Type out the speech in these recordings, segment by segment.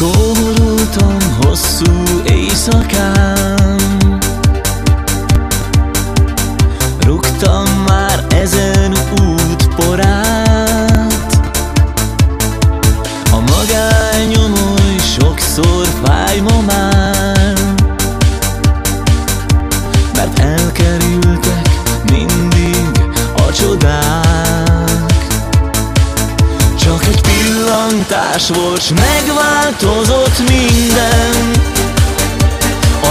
Kóborultam hosszú éjszakán pillantás volt, s megváltozott minden.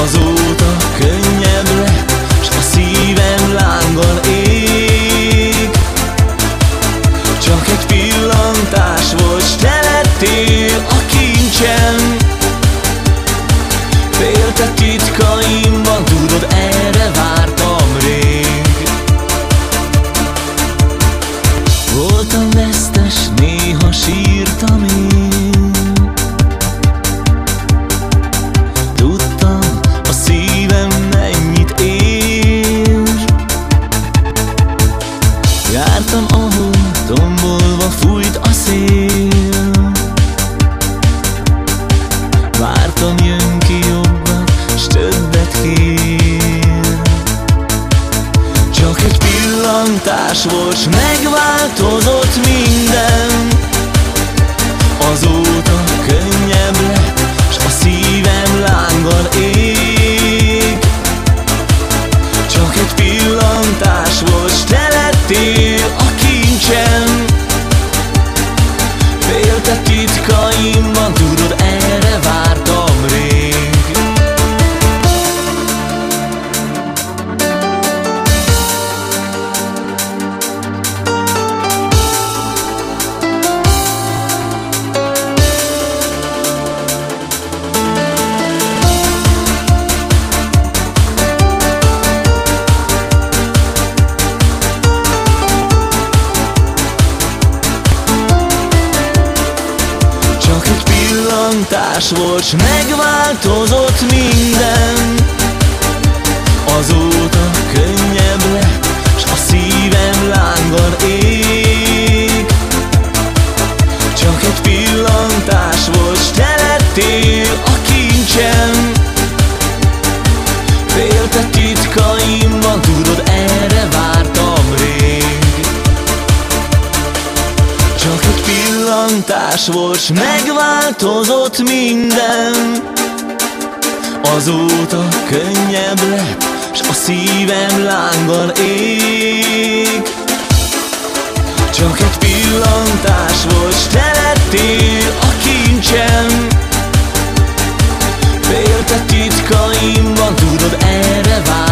Azóta könnyebb lett, s a szívem lánggal ég. Csak egy pillantás volt, s te lettél a kincsem. Félte titkaimban, tudod, erre vártam rég. Voltam vesztes, néha sírtam én Jártam, ahol tombolva fújt a szél. Vártam, jön ki jobban, s többet kér. Csak egy pillantás volt, s megváltozott minden. Azóta könnyebb pillantás volt, s megváltozott minden pillantás volt, s megváltozott minden. Azóta könnyebb lett, s a szívem lánggal ég. Csak egy pillantás volt, s te lettél a kincsem. Féltett titkaimban, tudod erre vár.